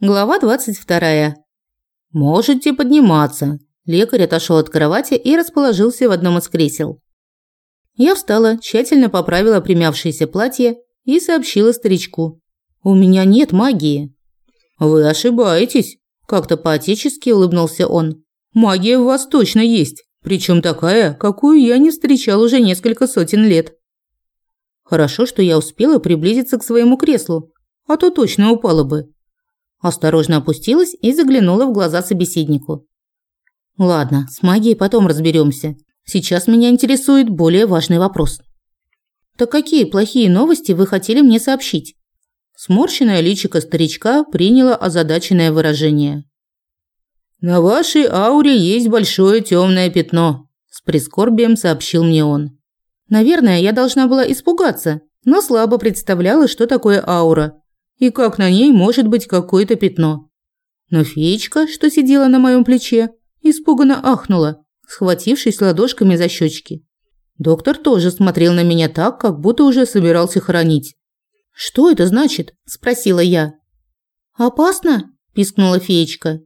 Глава 22. Можете подниматься. Лекарь отошел от кровати и расположился в одном из кресел. Я встала, тщательно поправила примявшееся платье и сообщила старичку: "У меня нет магии". "Вы ошибаетесь", как-то по-отечески улыбнулся он. "Магия у вас точно есть, причем такая, какую я не встречал уже несколько сотен лет". Хорошо, что я успела приблизиться к своему креслу, а то точно упала бы. Осторожно опустилась и заглянула в глаза собеседнику. Ладно, с магией потом разберемся. Сейчас меня интересует более важный вопрос. Так какие плохие новости вы хотели мне сообщить? Сморщенное личико старичка приняло озадаченное выражение. На вашей ауре есть большое темное пятно, с прискорбием сообщил мне он. Наверное, я должна была испугаться, но слабо представляла, что такое аура и как на ней может быть какое-то пятно. Но феечка, что сидела на моем плече, испуганно ахнула, схватившись ладошками за щечки. Доктор тоже смотрел на меня так, как будто уже собирался хоронить. «Что это значит?» – спросила я. «Опасно?» – пискнула феечка.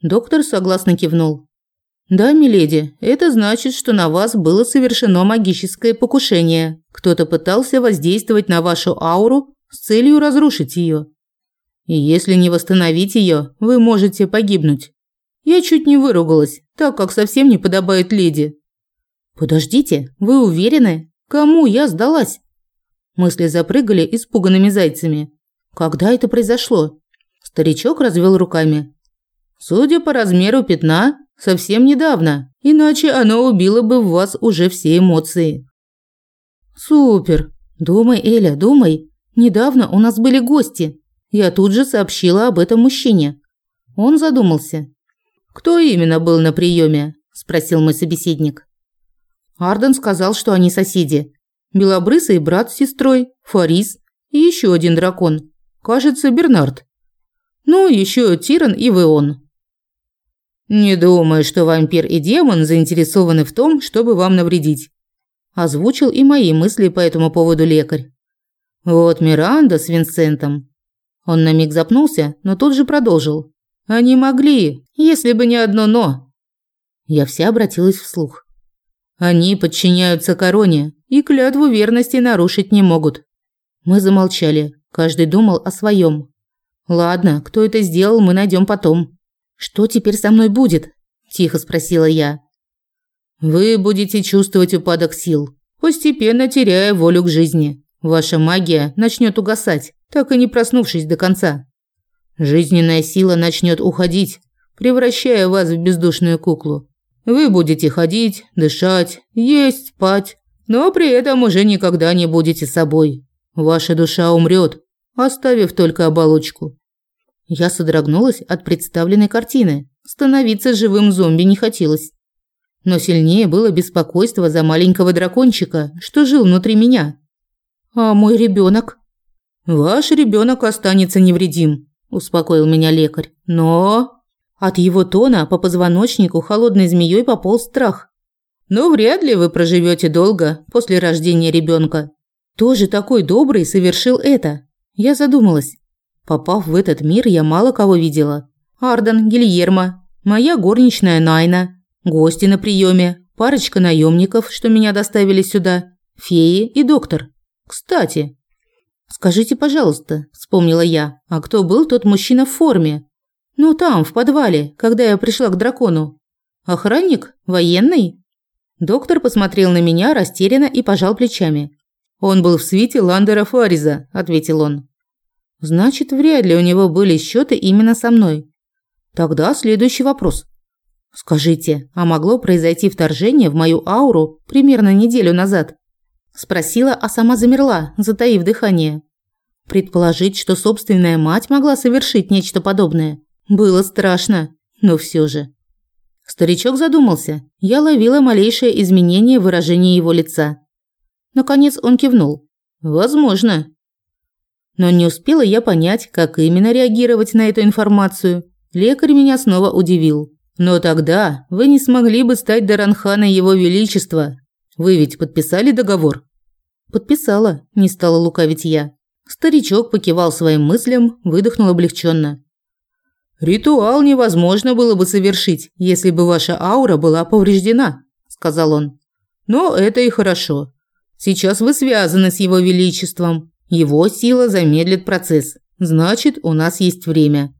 Доктор согласно кивнул. «Да, миледи, это значит, что на вас было совершено магическое покушение. Кто-то пытался воздействовать на вашу ауру с целью разрушить ее. И если не восстановить ее, вы можете погибнуть. Я чуть не выругалась, так как совсем не подобает леди. Подождите, вы уверены? Кому я сдалась? Мысли запрыгали испуганными зайцами. Когда это произошло? Старичок развел руками. Судя по размеру пятна, совсем недавно, иначе оно убило бы в вас уже все эмоции. Супер. Думай, Эля, думай. Недавно у нас были гости. Я тут же сообщила об этом мужчине. Он задумался. Кто именно был на приеме? спросил мой собеседник. Арден сказал, что они соседи. Белобрысый брат с сестрой, Фарис и еще один дракон. Кажется, Бернард. Ну, еще Тиран и Веон. Не думаю, что вампир и демон заинтересованы в том, чтобы вам навредить. Озвучил и мои мысли по этому поводу лекарь. Вот Миранда с Винсентом. Он на миг запнулся, но тут же продолжил. Они могли, если бы не одно «но». Я вся обратилась вслух. Они подчиняются короне и клятву верности нарушить не могут. Мы замолчали, каждый думал о своем. Ладно, кто это сделал, мы найдем потом. Что теперь со мной будет? тихо спросила я. Вы будете чувствовать упадок сил, постепенно теряя волю к жизни. Ваша магия начнет угасать, так и не проснувшись до конца. Жизненная сила начнет уходить, превращая вас в бездушную куклу. Вы будете ходить, дышать, есть, спать, но при этом уже никогда не будете собой. Ваша душа умрет, оставив только оболочку. Я содрогнулась от представленной картины. Становиться живым зомби не хотелось. Но сильнее было беспокойство за маленького дракончика, что жил внутри меня. А мой ребенок? Ваш ребенок останется невредим, успокоил меня лекарь. Но от его тона по позвоночнику холодной змеей пополз страх. Но вряд ли вы проживете долго после рождения ребенка. Тоже такой добрый совершил это. Я задумалась. Попав в этот мир, я мало кого видела. Арден, Гильермо, моя горничная Найна, гости на приеме, парочка наемников, что меня доставили сюда, феи и доктор. Кстати, скажите, пожалуйста, вспомнила я, а кто был тот мужчина в форме? Ну там, в подвале, когда я пришла к дракону. Охранник? Военный? Доктор посмотрел на меня растерянно и пожал плечами. Он был в свите Ландера Фариза, ответил он. Значит, вряд ли у него были счеты именно со мной. Тогда следующий вопрос. Скажите, а могло произойти вторжение в мою ауру примерно неделю назад? Спросила, а сама замерла, затаив дыхание. Предположить, что собственная мать могла совершить нечто подобное, было страшно, но все же. Старичок задумался. Я ловила малейшее изменение выражения его лица. Наконец он кивнул. Возможно. Но не успела я понять, как именно реагировать на эту информацию. Лекарь меня снова удивил. Но тогда вы не смогли бы стать Даранханой его величества. Вы ведь подписали договор? Подписала, не стала лукавить я. Старичок покивал своим мыслям, выдохнул облегченно. Ритуал невозможно было бы совершить, если бы ваша аура была повреждена, сказал он. Но это и хорошо. Сейчас вы связаны с его величеством. Его сила замедлит процесс. Значит, у нас есть время.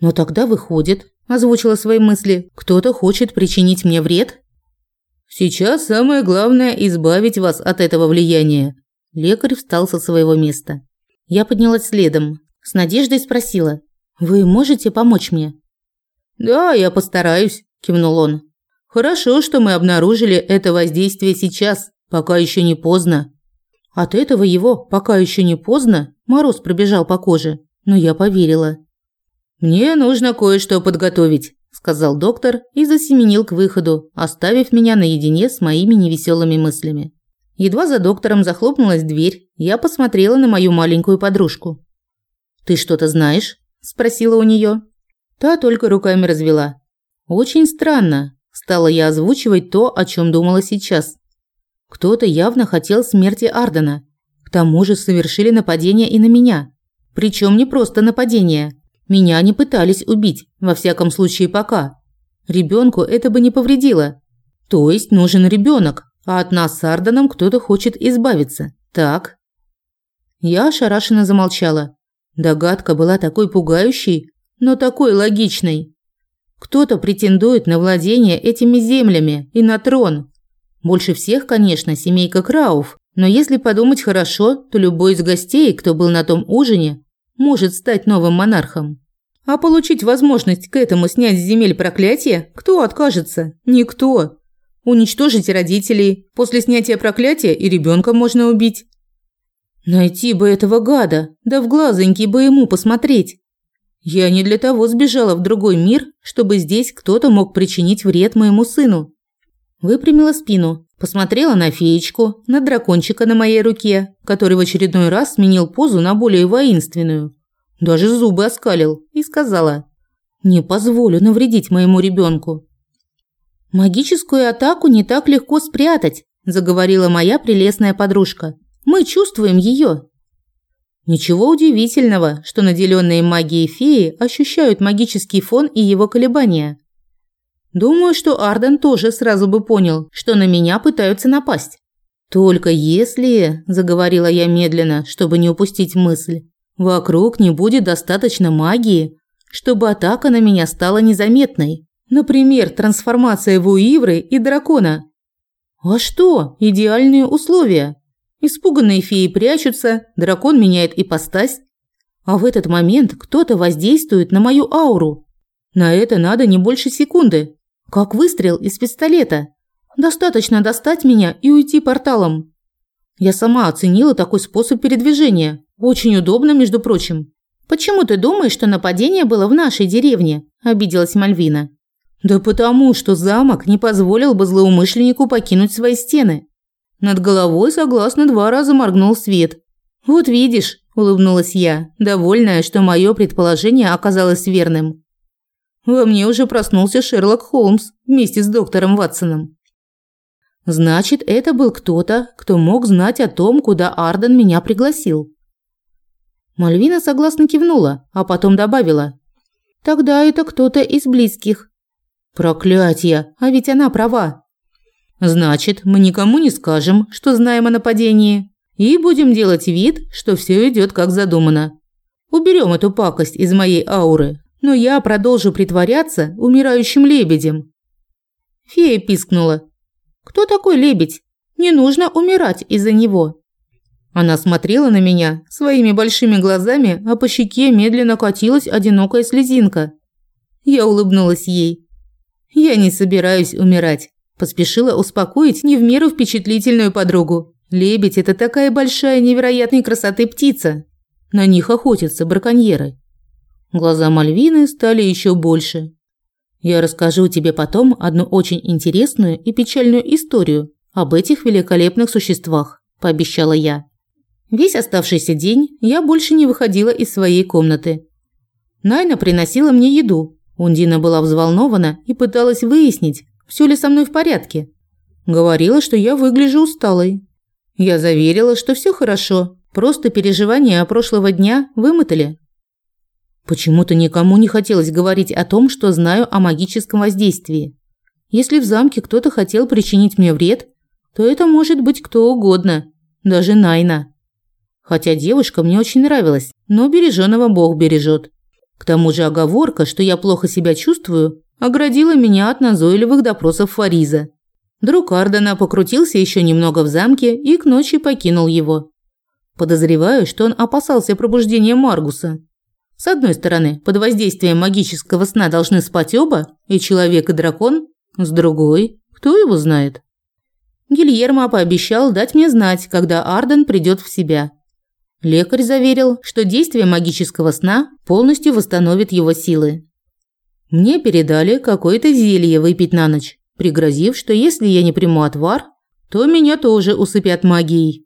Но тогда выходит, озвучила свои мысли. Кто-то хочет причинить мне вред? Сейчас самое главное избавить вас от этого влияния. Лекарь встал со своего места. Я поднялась следом, с надеждой спросила: "Вы можете помочь мне?" "Да, я постараюсь", кивнул он. "Хорошо, что мы обнаружили это воздействие сейчас, пока еще не поздно". От этого его, пока еще не поздно, мороз пробежал по коже, но я поверила. Мне нужно кое-что подготовить, сказал доктор и засеменил к выходу, оставив меня наедине с моими невеселыми мыслями. Едва за доктором захлопнулась дверь, я посмотрела на мою маленькую подружку. «Ты что-то знаешь?» – спросила у нее. Та только руками развела. «Очень странно», – стала я озвучивать то, о чем думала сейчас. Кто-то явно хотел смерти Ардена. К тому же совершили нападение и на меня. Причем не просто нападение. Меня не пытались убить, во всяком случае пока. Ребенку это бы не повредило. То есть нужен ребенок, а от нас с Арденом кто-то хочет избавиться. Так? Я ошарашенно замолчала. Догадка была такой пугающей, но такой логичной. Кто-то претендует на владение этими землями и на трон. Больше всех, конечно, семейка Крауф, но если подумать хорошо, то любой из гостей, кто был на том ужине, может стать новым монархом. А получить возможность к этому снять с земель проклятие, кто откажется? Никто. Уничтожить родителей, после снятия проклятия и ребенка можно убить. Найти бы этого гада, да в глазоньки бы ему посмотреть. Я не для того сбежала в другой мир, чтобы здесь кто-то мог причинить вред моему сыну. Выпрямила спину, посмотрела на феечку, на дракончика на моей руке, который в очередной раз сменил позу на более воинственную. Даже зубы оскалил и сказала: "Не позволю навредить моему ребенку. Магическую атаку не так легко спрятать, заговорила моя прелестная подружка. Мы чувствуем ее. Ничего удивительного, что наделенные магией феи ощущают магический фон и его колебания. Думаю, что Арден тоже сразу бы понял, что на меня пытаются напасть. Только если, заговорила я медленно, чтобы не упустить мысль, вокруг не будет достаточно магии, чтобы атака на меня стала незаметной. Например, трансформация Вуивры и дракона. А что? Идеальные условия. Испуганные феи прячутся, дракон меняет ипостась, а в этот момент кто-то воздействует на мою ауру. На это надо не больше секунды. Как выстрел из пистолета. Достаточно достать меня и уйти порталом. Я сама оценила такой способ передвижения. Очень удобно, между прочим. Почему ты думаешь, что нападение было в нашей деревне? обиделась Мальвина. Да потому, что замок не позволил бы злоумышленнику покинуть свои стены. Над головой согласно два раза моргнул свет. Вот видишь, улыбнулась я, довольная, что мое предположение оказалось верным. Во мне уже проснулся Шерлок Холмс вместе с доктором Ватсоном. Значит, это был кто-то, кто мог знать о том, куда Арден меня пригласил. Мальвина согласно кивнула, а потом добавила: "Тогда это кто-то из близких". Проклятие, а ведь она права. Значит, мы никому не скажем, что знаем о нападении, и будем делать вид, что все идет как задумано. Уберем эту пакость из моей ауры, но я продолжу притворяться умирающим лебедем. Фея пискнула. Кто такой лебедь? Не нужно умирать из-за него. Она смотрела на меня своими большими глазами, а по щеке медленно катилась одинокая слезинка. Я улыбнулась ей. Я не собираюсь умирать, поспешила успокоить не в меру впечатлительную подругу. Лебедь это такая большая невероятной красоты птица. На них охотятся браконьеры. Глаза Мальвины стали еще больше. Я расскажу тебе потом одну очень интересную и печальную историю об этих великолепных существах, пообещала я. Весь оставшийся день я больше не выходила из своей комнаты. Найна приносила мне еду. Ундина была взволнована и пыталась выяснить, все ли со мной в порядке. Говорила, что я выгляжу усталой. Я заверила, что все хорошо, просто переживания прошлого дня вымотали. Почему-то никому не хотелось говорить о том, что знаю о магическом воздействии. Если в замке кто-то хотел причинить мне вред, то это может быть кто угодно, даже Найна. Хотя девушка мне очень нравилась, но береженого Бог бережет. К тому же оговорка, что я плохо себя чувствую, оградила меня от назойливых допросов Фариза. Друг Ардена покрутился еще немного в замке и к ночи покинул его. Подозреваю, что он опасался пробуждения Маргуса. С одной стороны, под воздействием магического сна должны спать оба, и человек, и дракон. С другой, кто его знает? Гильермо пообещал дать мне знать, когда Арден придет в себя. Лекарь заверил, что действие магического сна полностью восстановит его силы. Мне передали какое-то зелье выпить на ночь, пригрозив, что если я не приму отвар, то меня тоже усыпят магией.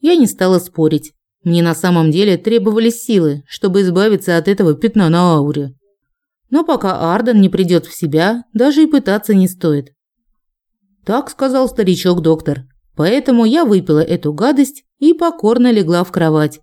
Я не стала спорить. Мне на самом деле требовались силы, чтобы избавиться от этого пятна на ауре. Но пока Арден не придет в себя, даже и пытаться не стоит. Так сказал старичок-доктор. Поэтому я выпила эту гадость и покорно легла в кровать,